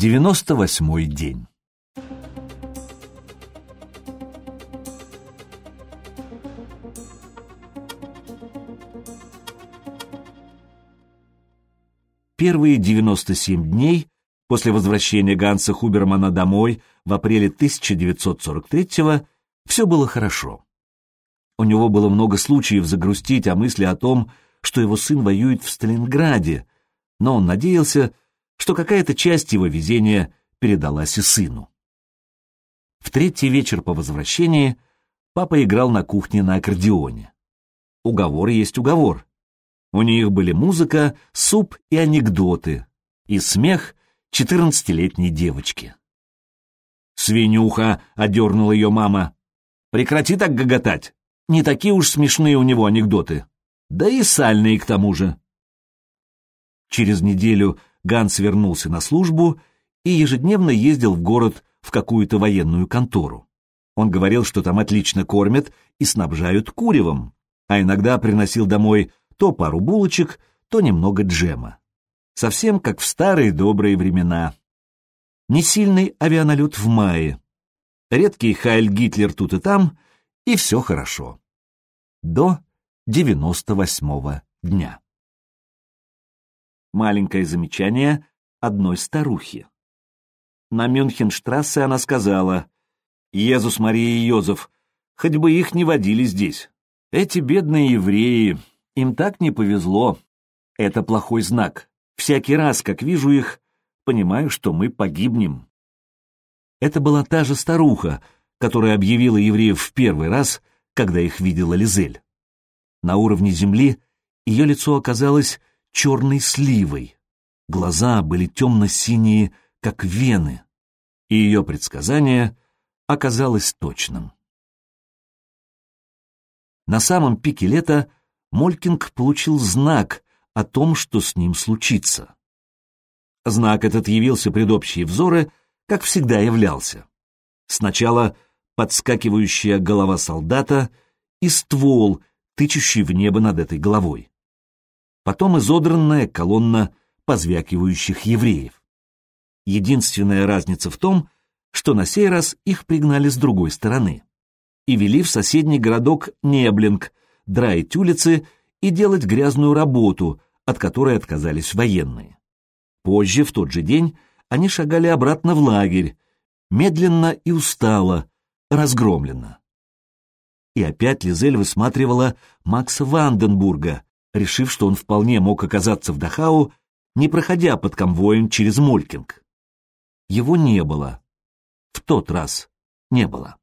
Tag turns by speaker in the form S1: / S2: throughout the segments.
S1: Девяносто восьмой день. Первые 97 дней после возвращения Ганса Хубермана домой в апреле 1943-го все было хорошо. У него было много случаев загрустить о мысли о том, что его сын воюет в Сталинграде, но он надеялся, что какая-то часть его везения передалась и сыну. В третий вечер по возвращении папа играл на кухне на аккордеоне. Уговор есть уговор. У них были музыка, суп и анекдоты, и смех четырнадцатилетней девочки. «Свинюха!» — одернула ее мама. «Прекрати так гоготать! Не такие уж смешные у него анекдоты. Да и сальные к тому же!» Через неделю Ганс вернулся на службу и ежедневно ездил в город в какую-то военную контору. Он говорил, что там отлично кормят и снабжают куревом, а иногда приносил домой то пару булочек, то немного джема. Совсем как в старые добрые времена. Несильный авианалет в мае. Редкий Хайль Гитлер тут и там, и все хорошо. До 98-го дня. Маленькое замечание одной старухи. На Мюнхенштрассе она сказала, «Езус Мария и Йозеф, хоть бы их не водили здесь. Эти бедные евреи, им так не повезло. Это плохой знак. Всякий раз, как вижу их, понимаю, что мы погибнем. Это была та же старуха, которая объявила евреев в первый раз, когда их видела Лизель. На уровне земли ее лицо оказалось черной сливой. Глаза были темно-синие, как вены, и ее предсказание оказалось точным. На самом пике лета Молькинг получил знак о том, что с ним случится. Знак этот явился пред общие взоры, как всегда являлся. Сначала подскакивающая голова солдата и ствол, тычущий в небо над этой головой. Потом изодранная колонна позвякивающих евреев. Единственная разница в том, что на сей раз их пригнали с другой стороны и вели в соседний городок Неблинг, драить улицы и делать грязную работу, от которой отказались военные. Позже, в тот же день, они шагали обратно в лагерь, медленно и устало, разгромленно. И опять Лизель высматривала Макса Ванденбурга, решив, что он вполне мог оказаться в Дахау, не проходя под конвоем через Молькинг. Его не было. В тот раз не было.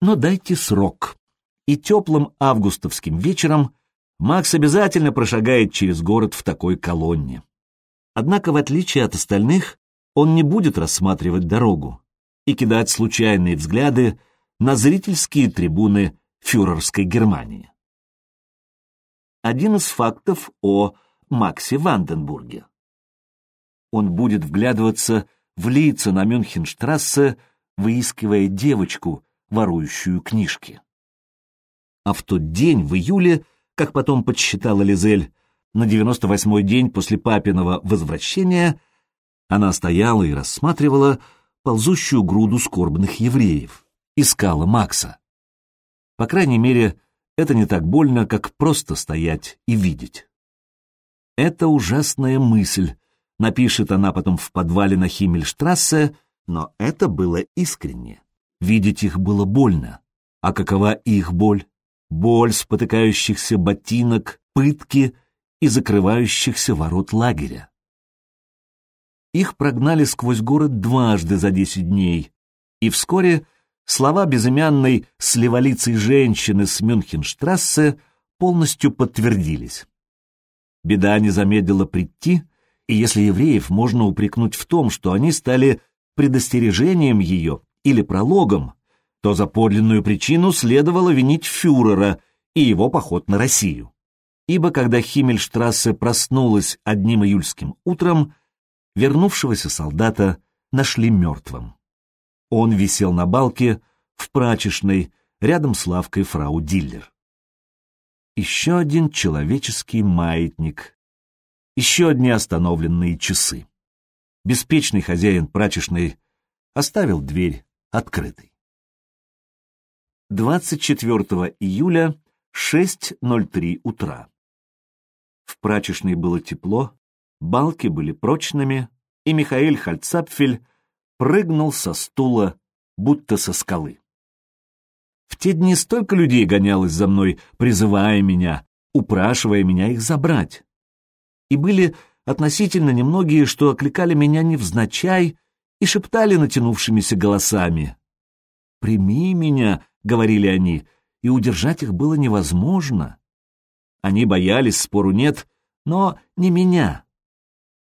S1: Но дайте срок и теплым августовским вечером Макс обязательно прошагает через город в такой колонне. Однако, в отличие от остальных, он не будет рассматривать дорогу и кидать случайные взгляды на зрительские трибуны фюрерской Германии. Один из фактов о Максе Ванденбурге. Он будет вглядываться в лица на Мюнхенштрассе, выискивая девочку, ворующую книжки. А в тот день, в июле, как потом подсчитала Лизель, на 98-й день после папиного возвращения, она стояла и рассматривала ползущую груду скорбных евреев, искала Макса. По крайней мере, это не так больно, как просто стоять и видеть. Это ужасная мысль, напишет она потом в подвале на Химмельштрассе, но это было искренне. Видеть их было больно. А какова их боль? боль спотыкающихся ботинок, пытки и закрывающихся ворот лагеря. Их прогнали сквозь город дважды за десять дней, и вскоре слова безымянной сливолицей женщины с Мюнхенштрассе полностью подтвердились. Беда не замедлила прийти, и если евреев можно упрекнуть в том, что они стали предостережением ее или прологом, то за подлинную причину следовало винить фюрера и его поход на Россию. Ибо когда Химмельштрассе проснулась одним июльским утром, вернувшегося солдата нашли мертвым. Он висел на балке в прачечной рядом с лавкой фрау Диллер. Еще один человеческий маятник, еще одни остановленные часы. беспечный хозяин прачечной оставил дверь открытой. 24 июля, 6.03 утра. В прачечной было тепло, балки были прочными, и Михаил Хальцапфель прыгнул со стула, будто со скалы. В те дни столько людей гонялось за мной, призывая меня, упрашивая меня их забрать. И были относительно немногие, что окликали меня невзначай и шептали натянувшимися голосами. «Прими меня», — говорили они, и удержать их было невозможно. Они боялись, спору нет, но не меня.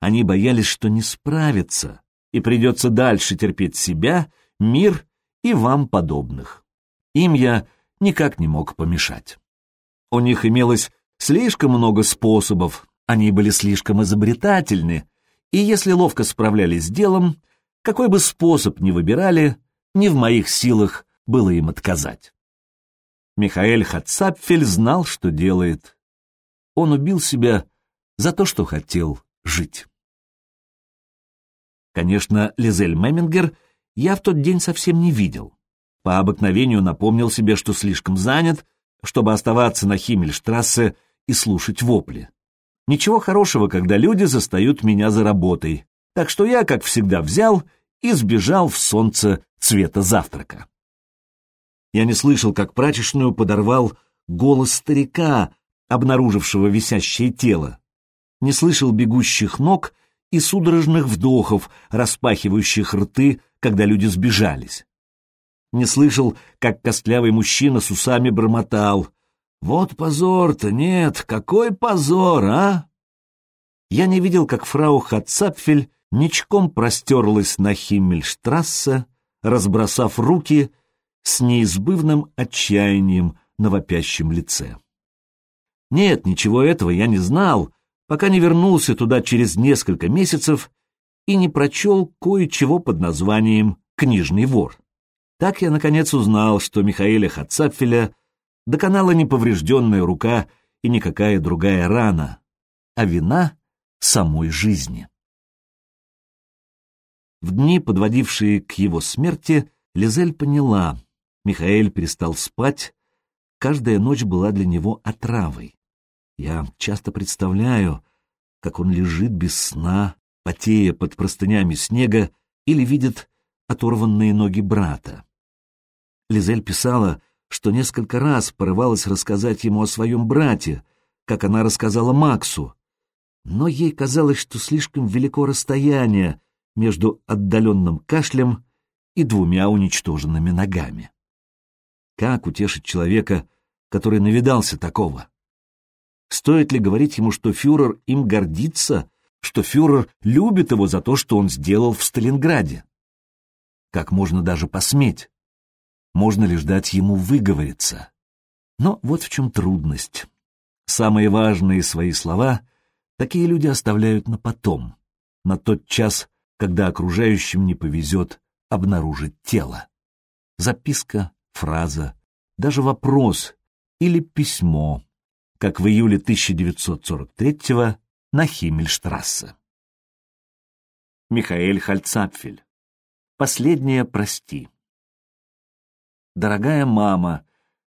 S1: Они боялись, что не справятся, и придется дальше терпеть себя, мир и вам подобных. Им я никак не мог помешать. У них имелось слишком много способов, они были слишком изобретательны, и если ловко справлялись с делом, какой бы способ ни выбирали, не в моих силах было им отказать. Михаэль Хацапфель знал, что делает. Он убил себя за то, что хотел жить. Конечно, Лизель Мемингер я в тот день совсем не видел. По обыкновению напомнил себе, что слишком занят, чтобы оставаться на Химмельштрассе и слушать вопли. Ничего хорошего, когда люди застают меня за работой, так что я, как всегда, взял и сбежал в солнце цвета завтрака. Я не слышал, как прачечную подорвал голос старика, обнаружившего висящее тело. Не слышал бегущих ног и судорожных вдохов, распахивающих рты, когда люди сбежались. Не слышал, как костлявый мужчина с усами бормотал. «Вот позор-то, нет, какой позор, а!» Я не видел, как фрау Хацапфель ничком простерлась на Химмельштрассе, разбросав руки с неизбывным отчаянием на вопящем лице. Нет, ничего этого я не знал, пока не вернулся туда через несколько месяцев и не прочел кое-чего под названием «Книжный вор». Так я, наконец, узнал, что Михаэля Хацапфеля доконала неповрежденная рука и никакая другая рана, а вина самой жизни. В дни, подводившие к его смерти, Лизель поняла, Михаэль перестал спать, каждая ночь была для него отравой. Я часто представляю, как он лежит без сна, потея под простынями снега, или видит оторванные ноги брата. Лизель писала, что несколько раз порывалась рассказать ему о своем брате, как она рассказала Максу, но ей казалось, что слишком велико расстояние между отдаленным кашлем и двумя уничтоженными ногами. Как утешить человека, который навидался такого? Стоит ли говорить ему, что фюрер им гордится, что фюрер любит его за то, что он сделал в Сталинграде? Как можно даже посметь? Можно ли ждать ему выговориться? Но вот в чем трудность. Самые важные свои слова такие люди оставляют на потом, на тот час, когда окружающим не повезет обнаружить тело. Записка, фраза, даже вопрос или письмо как в июле 1943-го на Химмельштрассе. Михаэль Хальцапфель. Последнее прости. Дорогая мама,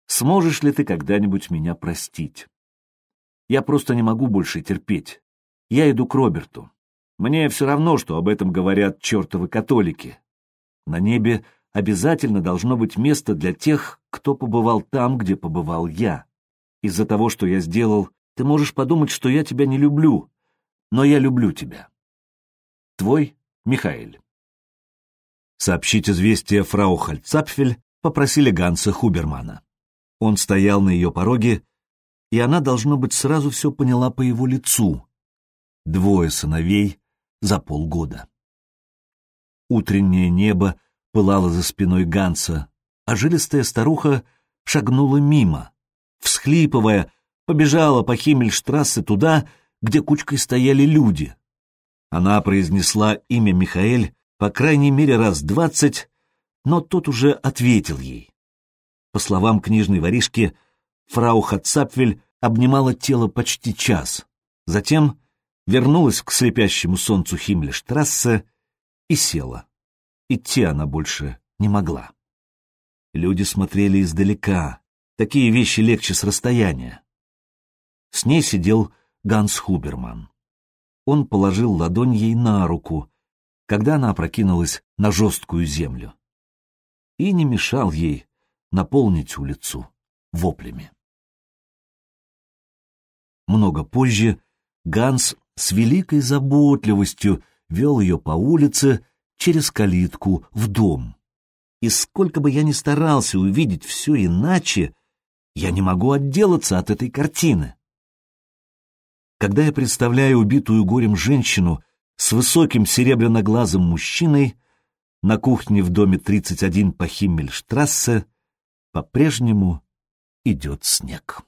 S1: сможешь ли ты когда-нибудь меня простить? Я просто не могу больше терпеть. Я иду к Роберту. Мне все равно, что об этом говорят чертовы католики. На небе обязательно должно быть место для тех, кто побывал там, где побывал я. Из-за того, что я сделал, ты можешь подумать, что я тебя не люблю, но я люблю тебя. Твой Михаэль. Сообщить известие фрау Хальцапфель попросили Ганса Хубермана. Он стоял на ее пороге, и она, должно быть, сразу все поняла по его лицу. Двое сыновей за полгода. Утреннее небо пылало за спиной Ганса, а жилистая старуха шагнула мимо, всхлипывая, побежала по Химмельштрассе туда, где кучкой стояли люди. Она произнесла имя Михаэль по крайней мере раз двадцать, но тот уже ответил ей. По словам книжной воришки, фрау Хацапфель обнимала тело почти час, затем вернулась к слепящему солнцу Химмельштрассе и села. Идти она больше не могла. Люди смотрели издалека. Такие вещи легче с расстояния. С ней сидел Ганс Хуберман. Он положил ладонь ей на руку, когда она опрокинулась на жесткую землю. И не мешал ей наполнить улицу воплями. Много позже Ганс с великой заботливостью вел ее по улице через калитку в дом. И сколько бы я ни старался увидеть все иначе, я не могу отделаться от этой картины. Когда я представляю убитую горем женщину с высоким серебряноглазым мужчиной на кухне в доме 31 по Химмельштрассе, по-прежнему идет снег.